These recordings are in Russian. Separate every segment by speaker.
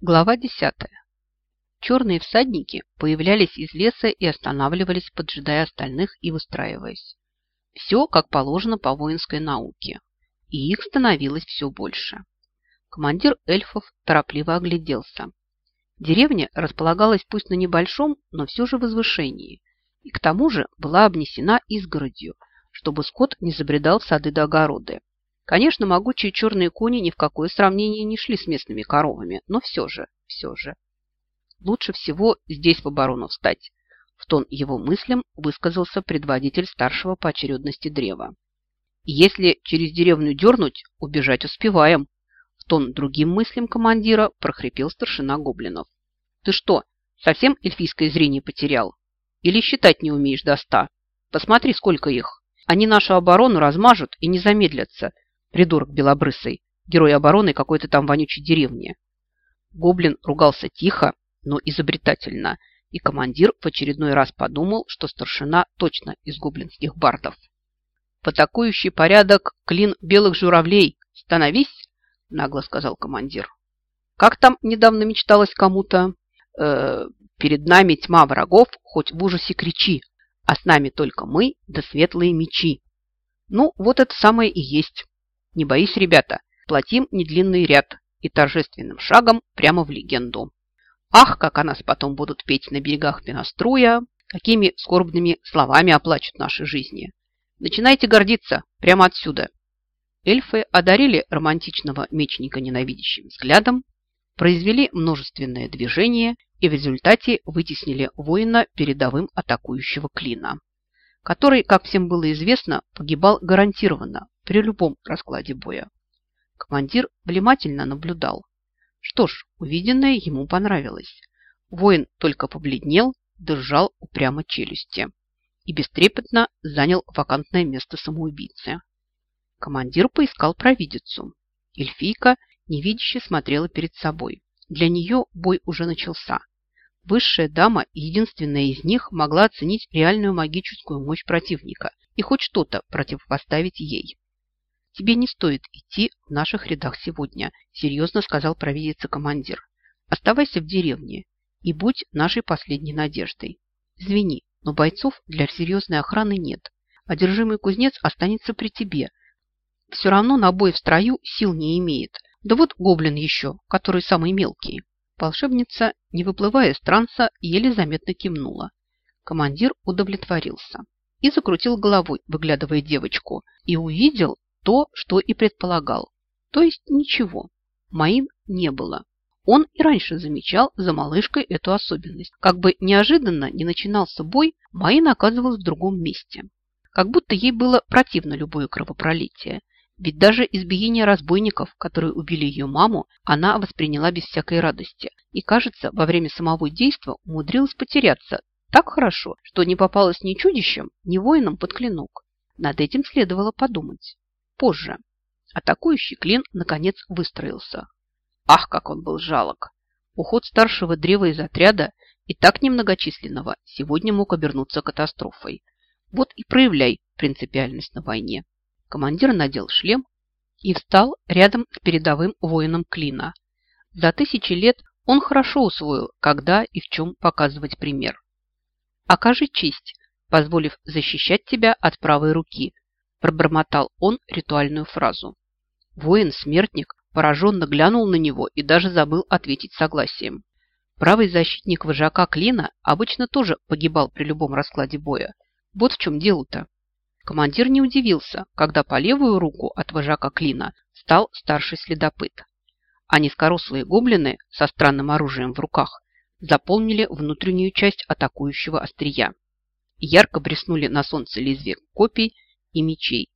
Speaker 1: Глава 10. Черные всадники появлялись из леса и останавливались, поджидая остальных и выстраиваясь. Все, как положено по воинской науке. И их становилось все больше. Командир эльфов торопливо огляделся. Деревня располагалась пусть на небольшом, но все же возвышении, и к тому же была обнесена изгородью, чтобы скот не забредал в сады до огороды. Конечно, могучие черные кони ни в какое сравнение не шли с местными коровами, но все же, все же. Лучше всего здесь в оборону встать. В тон его мыслям высказался предводитель старшего по очередности древа. Если через деревню дернуть, убежать успеваем. В тон другим мыслям командира прохрипел старшина гоблинов. Ты что, совсем эльфийское зрение потерял? Или считать не умеешь до ста? Посмотри, сколько их. Они нашу оборону размажут и не замедлятся, Придурок белобрысый, герой обороны какой-то там вонючей деревни. Гоблин ругался тихо, но изобретательно, и командир в очередной раз подумал, что старшина точно из гоблинских бардов. «В порядок клин белых журавлей! Становись!» – нагло сказал командир. «Как там недавно мечталось кому-то? Э, перед нами тьма врагов, хоть в ужасе кричи, а с нами только мы да светлые мечи. Ну, вот это самое и есть. Не боись, ребята, платим недлинный ряд и торжественным шагом прямо в легенду. Ах, как о нас потом будут петь на берегах Пеноструя, какими скорбными словами оплачут наши жизни. Начинайте гордиться прямо отсюда. Эльфы одарили романтичного мечника ненавидящим взглядом, произвели множественное движение и в результате вытеснили воина передовым атакующего клина, который, как всем было известно, погибал гарантированно при любом раскладе боя. Командир внимательно наблюдал. Что ж, увиденное ему понравилось. Воин только побледнел, держал упрямо челюсти и бестрепетно занял вакантное место самоубийцы. Командир поискал провидицу. Эльфийка невидяще смотрела перед собой. Для нее бой уже начался. Высшая дама, единственная из них, могла оценить реальную магическую мощь противника и хоть что-то противопоставить ей. «Тебе не стоит идти в наших рядах сегодня», – серьезно сказал провидица командир. «Оставайся в деревне и будь нашей последней надеждой. Извини, но бойцов для серьезной охраны нет. Одержимый кузнец останется при тебе. Все равно на бой в строю сил не имеет. Да вот гоблин еще, который самый мелкий». Волшебница, не выплывая из транса, еле заметно кивнула. Командир удовлетворился и закрутил головой, выглядывая девочку, и увидел то, что и предполагал. То есть ничего. Моим не было. Он и раньше замечал за малышкой эту особенность. Как бы неожиданно не начинался бой, Маин оказывалась в другом месте. Как будто ей было противно любое кровопролитие. Ведь даже избиение разбойников, которые убили ее маму, она восприняла без всякой радости. И, кажется, во время самого действа умудрилась потеряться так хорошо, что не попалась ни чудищем, ни воином под клинок. Над этим следовало подумать позже. Атакующий клин, наконец, выстроился. Ах, как он был жалок! Уход старшего древа из отряда, и так немногочисленного, сегодня мог обернуться катастрофой. Вот и проявляй принципиальность на войне. Командир надел шлем и встал рядом с передовым воином клина. За тысячи лет он хорошо усвоил, когда и в чем показывать пример. Окажи честь, позволив защищать тебя от правой руки, Пробормотал он ритуальную фразу. Воин-смертник пораженно глянул на него и даже забыл ответить согласием. Правый защитник вожака Клина обычно тоже погибал при любом раскладе боя. Вот в чем дело-то. Командир не удивился, когда по левую руку от вожака Клина стал старший следопыт. А низкорослые гоблины со странным оружием в руках заполнили внутреннюю часть атакующего острия. Ярко блеснули на солнце лезвия копий и мечей.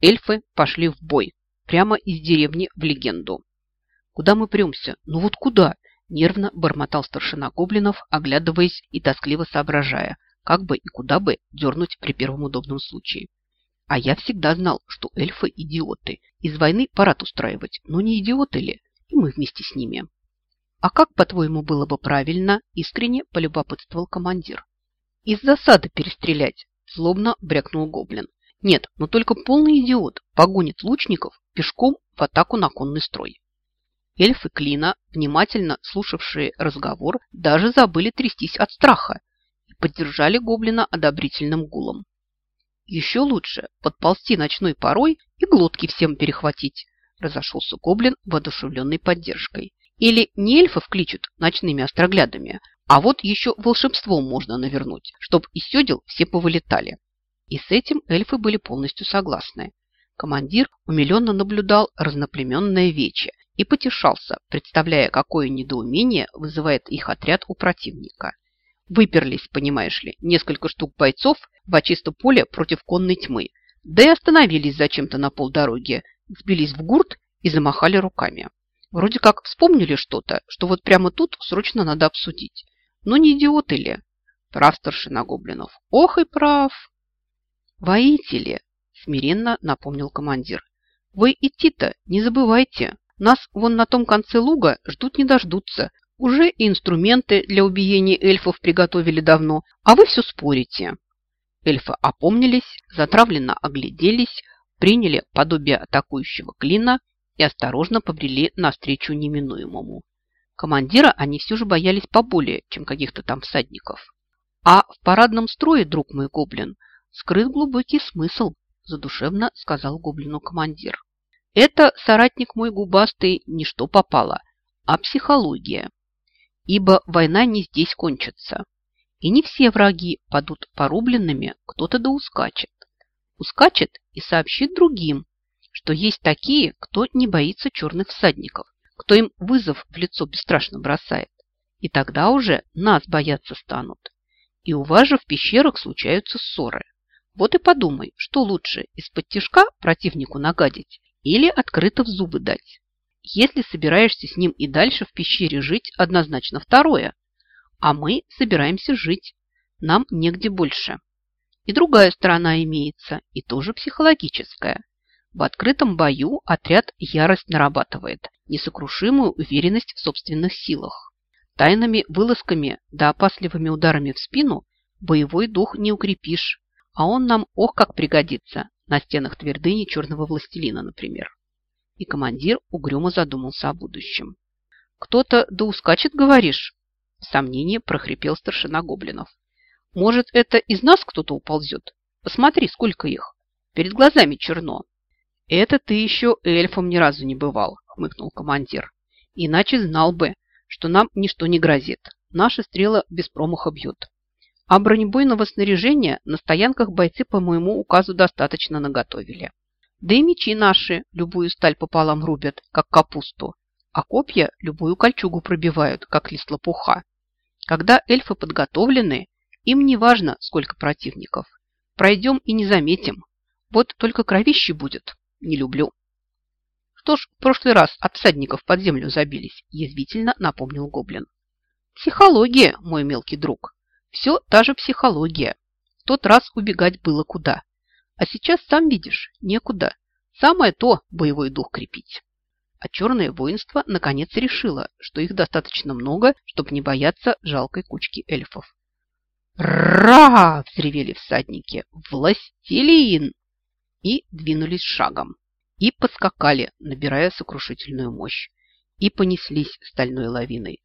Speaker 1: Эльфы пошли в бой, прямо из деревни в легенду. «Куда мы премся? Ну вот куда?» Нервно бормотал старшина гоблинов, оглядываясь и тоскливо соображая, как бы и куда бы дернуть при первом удобном случае. А я всегда знал, что эльфы – идиоты. Из войны парад устраивать, но не идиоты ли? И мы вместе с ними. А как, по-твоему, было бы правильно, искренне полюбопытствовал командир. Из засады перестрелять, злобно брякнул гоблин. Нет, но только полный идиот погонит лучников пешком в атаку на конный строй. Эльфы Клина, внимательно слушавшие разговор, даже забыли трястись от страха и поддержали гоблина одобрительным гулом. Еще лучше подползти ночной порой и глотки всем перехватить, разошелся гоблин воодушевленной поддержкой. Или не эльфов кличут ночными остроглядами, а вот еще волшебством можно навернуть, чтоб из седел все повылетали. И с этим эльфы были полностью согласны. Командир умиленно наблюдал разноплеменное вече и потешался, представляя, какое недоумение вызывает их отряд у противника. Выперлись, понимаешь ли, несколько штук бойцов в очисто поле против конной тьмы, да и остановились зачем-то на полдороге, сбились в гурт и замахали руками. Вроде как вспомнили что-то, что вот прямо тут срочно надо обсудить. Но не идиоты ли? Прав старшина гоблинов. Ох и прав. Воители, смиренно напомнил командир. Вы идти-то не забывайте. Нас вон на том конце луга ждут не дождутся. Уже и инструменты для убиения эльфов приготовили давно, а вы все спорите. Эльфы опомнились, затравленно огляделись, приняли подобие атакующего клина и осторожно побрели навстречу неминуемому. Командира они все же боялись поболее, чем каких-то там всадников. А в парадном строе, друг мой гоблин, скрыт глубокий смысл, задушевно сказал гоблину командир. Это, соратник мой губастый, не что попало, а психология. Ибо война не здесь кончится. И не все враги падут порубленными, кто-то да ускачет. Ускачет и сообщит другим, что есть такие, кто не боится черных всадников, кто им вызов в лицо бесстрашно бросает. И тогда уже нас бояться станут. И у вас же в пещерах случаются ссоры. Вот и подумай, что лучше из-под тяжка противнику нагадить или открыто в зубы дать. Если собираешься с ним и дальше в пещере жить, однозначно второе. А мы собираемся жить. Нам негде больше. И другая сторона имеется, и тоже психологическая. В открытом бою отряд ярость нарабатывает, несокрушимую уверенность в собственных силах. Тайными вылазками да опасливыми ударами в спину боевой дух не укрепишь, а он нам ох как пригодится на стенах твердыни черного властелина, например. И командир угрюмо задумался о будущем. «Кто-то да ускачет, говоришь?» В сомнении прохрипел старшина гоблинов. «Может, это из нас кто-то уползет? Посмотри, сколько их. Перед глазами черно». «Это ты еще эльфом ни разу не бывал», – хмыкнул командир. «Иначе знал бы, что нам ничто не грозит. Наши стрелы без промаха бьют. А бронебойного снаряжения на стоянках бойцы по моему указу достаточно наготовили. Да и мечи наши любую сталь пополам рубят, как капусту, а копья любую кольчугу пробивают, как лист лопуха. Когда эльфы подготовлены, им не важно, сколько противников. Пройдем и не заметим. Вот только кровище будет. Не люблю. Что ж, в прошлый раз от всадников под землю забились, язвительно напомнил гоблин. Психология, мой мелкий друг. Все та же психология. В тот раз убегать было куда. А сейчас, сам видишь, некуда. Самое то боевой дух крепить. А черное воинство наконец решило, что их достаточно много, чтобы не бояться жалкой кучки эльфов. «Ра!» – взревели всадники. «Властелин!» И двинулись шагом. И подскакали, набирая сокрушительную мощь. И понеслись стальной лавиной.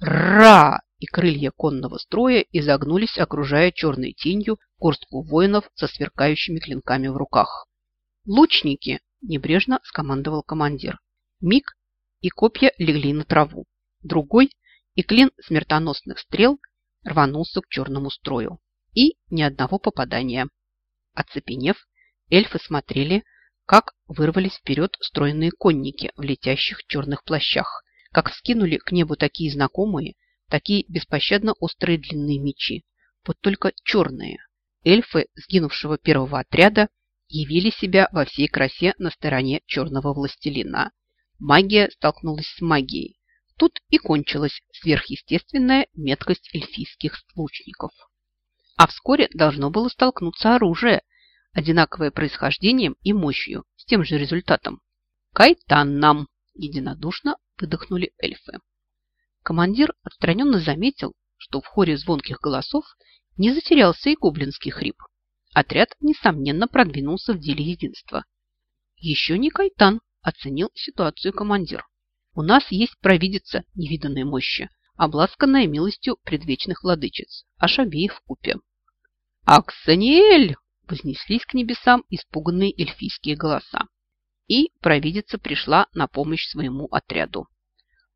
Speaker 1: «Ра!» И крылья конного строя изогнулись, окружая черной тенью горстку воинов со сверкающими клинками в руках. «Лучники!» – небрежно скомандовал командир. Миг, и копья легли на траву. Другой, и клин смертоносных стрел рванулся к черному строю. И ни одного попадания. Оцепенев, эльфы смотрели, как вырвались вперед стройные конники в летящих черных плащах, как вскинули к небу такие знакомые, Такие беспощадно острые длинные мечи. Вот только черные. Эльфы сгинувшего первого отряда явили себя во всей красе на стороне черного властелина. Магия столкнулась с магией. Тут и кончилась сверхъестественная меткость эльфийских лучников. А вскоре должно было столкнуться оружие, одинаковое происхождением и мощью, с тем же результатом. «Кайтан нам!» – единодушно выдохнули эльфы. Командир отстраненно заметил, что в хоре звонких голосов не затерялся и гоблинский хрип. Отряд, несомненно, продвинулся в деле единства. Еще не Кайтан оценил ситуацию командир. У нас есть провидица невиданной мощи, обласканная милостью предвечных владычиц, аж обеих в купе. «Аксаниэль!» – вознеслись к небесам испуганные эльфийские голоса. И провидица пришла на помощь своему отряду.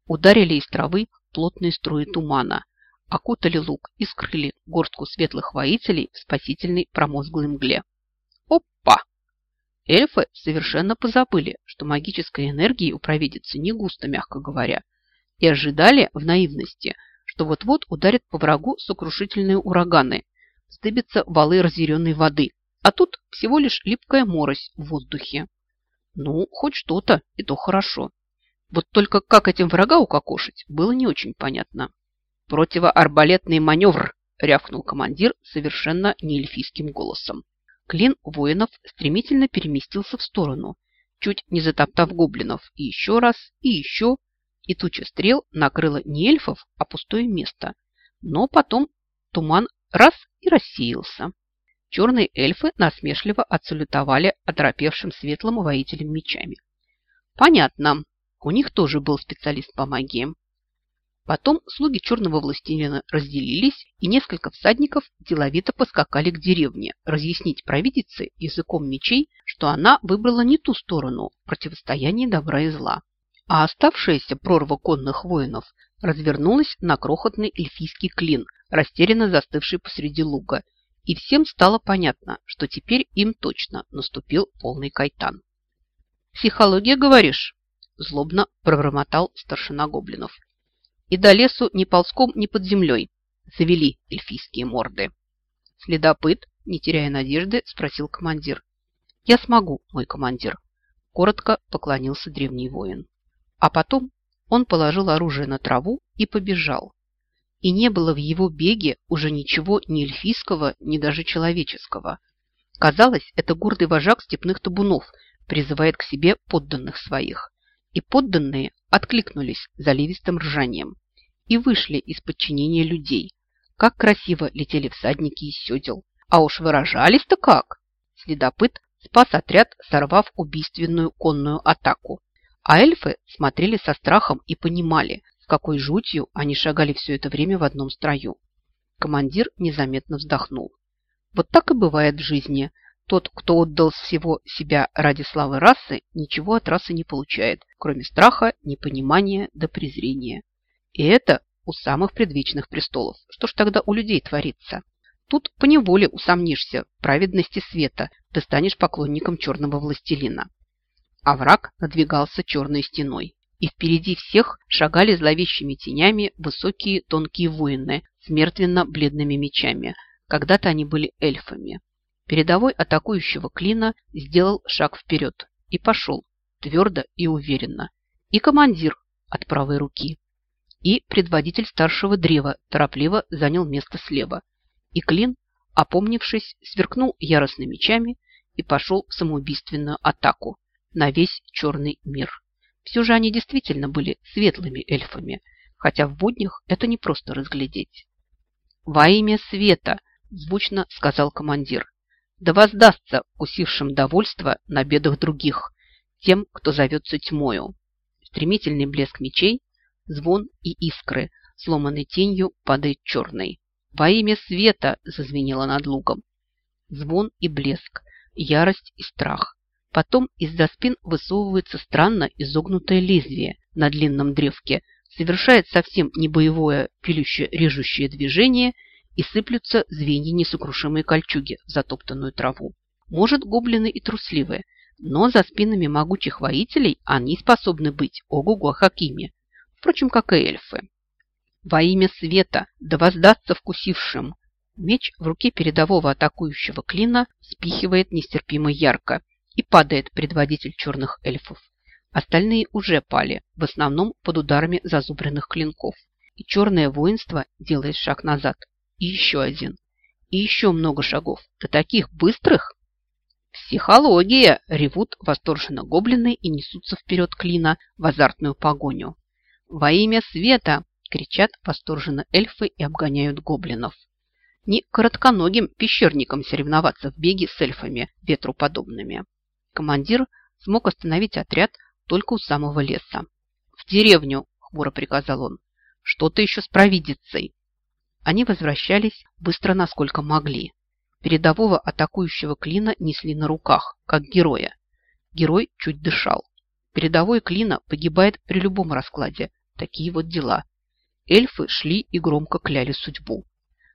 Speaker 1: Ударили из травы плотные струи тумана, окутали луг и скрыли горстку светлых воителей в спасительной промозглой мгле. Опа! Эльфы совершенно позабыли, что магической энергии у провидицы не густо, мягко говоря, и ожидали в наивности, что вот-вот ударят по врагу сокрушительные ураганы, вздыбятся валы разъяренной воды, а тут всего лишь липкая морось в воздухе. Ну, хоть что-то, и то хорошо. Вот только как этим врага укокошить, было не очень понятно. «Противоарбалетный маневр!» – рявкнул командир совершенно неэльфийским голосом. Клин воинов стремительно переместился в сторону, чуть не затоптав гоблинов, и еще раз, и еще, и туча стрел накрыла не эльфов, а пустое место. Но потом туман раз и рассеялся. Черные эльфы насмешливо отсалютовали оторопевшим светлым воителям мечами. Понятно, у них тоже был специалист по магии. Потом слуги черного властелина разделились, и несколько всадников деловито поскакали к деревне разъяснить провидице языком мечей, что она выбрала не ту сторону в противостоянии добра и зла. А оставшаяся прорва конных воинов развернулась на крохотный эльфийский клин, растерянно застывший посреди луга, и всем стало понятно, что теперь им точно наступил полный кайтан. «Психология, говоришь?» Злобно пробормотал старшина гоблинов. И до лесу ни ползком, ни под землей завели эльфийские морды. Следопыт, не теряя надежды, спросил командир. «Я смогу, мой командир», – коротко поклонился древний воин. А потом он положил оружие на траву и побежал. И не было в его беге уже ничего ни эльфийского, ни даже человеческого. Казалось, это гордый вожак степных табунов призывает к себе подданных своих и подданные откликнулись заливистым ржанием и вышли из подчинения людей. Как красиво летели всадники из седел. А уж выражались-то как! Следопыт спас отряд, сорвав убийственную конную атаку. А эльфы смотрели со страхом и понимали, с какой жутью они шагали все это время в одном строю. Командир незаметно вздохнул. Вот так и бывает в жизни. Тот, кто отдал всего себя ради славы расы, ничего от расы не получает, кроме страха, непонимания да презрения. И это у самых предвечных престолов. Что ж тогда у людей творится? Тут поневоле усомнишься в праведности света, ты станешь поклонником черного властелина. А враг надвигался черной стеной. И впереди всех шагали зловещими тенями высокие тонкие воины с мертвенно-бледными мечами. Когда-то они были эльфами. Передовой атакующего клина сделал шаг вперед и пошел, твердо и уверенно. И командир от правой руки. И предводитель старшего древа торопливо занял место слева. И клин, опомнившись, сверкнул яростными мечами и пошел в самоубийственную атаку на весь черный мир. Все же они действительно были светлыми эльфами, хотя в буднях это не просто разглядеть. «Во имя света!» – звучно сказал командир да воздастся вкусившим довольство на бедах других, тем, кто зовется тьмою. Стремительный блеск мечей, звон и искры, сломанной тенью падает черный. Во имя света зазвенело над лугом. Звон и блеск, ярость и страх. Потом из-за спин высовывается странно изогнутое лезвие на длинном древке, совершает совсем не боевое пилюще-режущее движение – и сыплются звенья несокрушимой кольчуги в затоптанную траву. Может, гоблины и трусливые, но за спинами могучих воителей они способны быть ого-го хакими, впрочем, как и эльфы. Во имя света, да воздастся вкусившим! Меч в руке передового атакующего клина спихивает нестерпимо ярко и падает предводитель черных эльфов. Остальные уже пали, в основном под ударами зазубренных клинков. И черное воинство делает шаг назад, и еще один. И еще много шагов. До таких быстрых? Психология! Ревут восторженно гоблины и несутся вперед клина в азартную погоню. Во имя света! Кричат восторженно эльфы и обгоняют гоблинов. Не коротконогим пещерникам соревноваться в беге с эльфами, ветру подобными. Командир смог остановить отряд только у самого леса. в деревню!» – хмуро приказал он. «Что-то еще с провидицей!» Они возвращались быстро, насколько могли. Передового атакующего клина несли на руках, как героя. Герой чуть дышал. Передовой клина погибает при любом раскладе. Такие вот дела. Эльфы шли и громко кляли судьбу.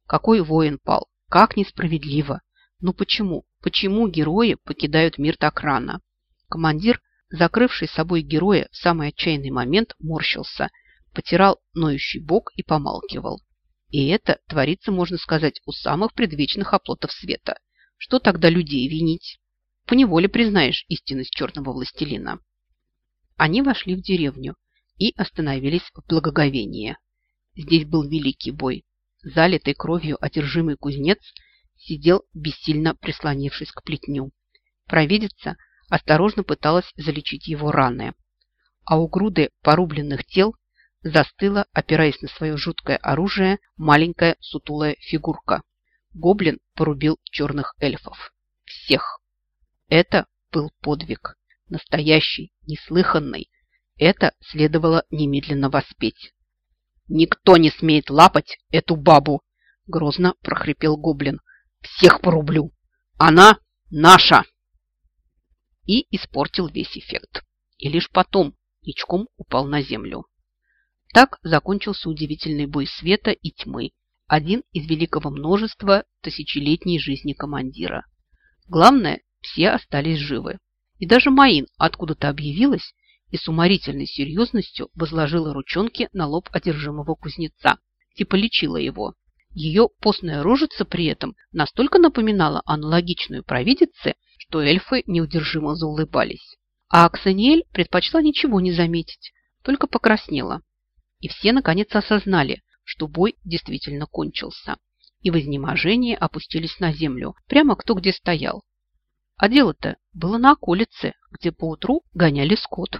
Speaker 1: Какой воин пал? Как несправедливо! Ну почему? Почему герои покидают мир так рано? Командир, закрывший собой героя в самый отчаянный момент, морщился, потирал ноющий бок и помалкивал. И это творится, можно сказать, у самых предвечных оплотов света. Что тогда людей винить? Поневоле признаешь истинность черного властелина. Они вошли в деревню и остановились в благоговении. Здесь был великий бой. Залитый кровью одержимый кузнец сидел, бессильно прислонившись к плетню. Провидица осторожно пыталась залечить его раны. А у груды порубленных тел застыла, опираясь на свое жуткое оружие, маленькая сутулая фигурка. Гоблин порубил черных эльфов. Всех. Это был подвиг. Настоящий, неслыханный. Это следовало немедленно воспеть. «Никто не смеет лапать эту бабу!» Грозно прохрипел гоблин. «Всех порублю! Она наша!» И испортил весь эффект. И лишь потом ничком упал на землю. Так закончился удивительный бой света и тьмы, один из великого множества тысячелетней жизни командира. Главное, все остались живы. И даже Маин откуда-то объявилась и с уморительной серьезностью возложила ручонки на лоб одержимого кузнеца, типа лечила его. Ее постная рожица при этом настолько напоминала аналогичную провидице, что эльфы неудержимо заулыбались. А Аксаниэль предпочла ничего не заметить, только покраснела и все наконец осознали, что бой действительно кончился. И в изнеможении опустились на землю, прямо кто где стоял. А дело-то было на околице, где поутру гоняли скот.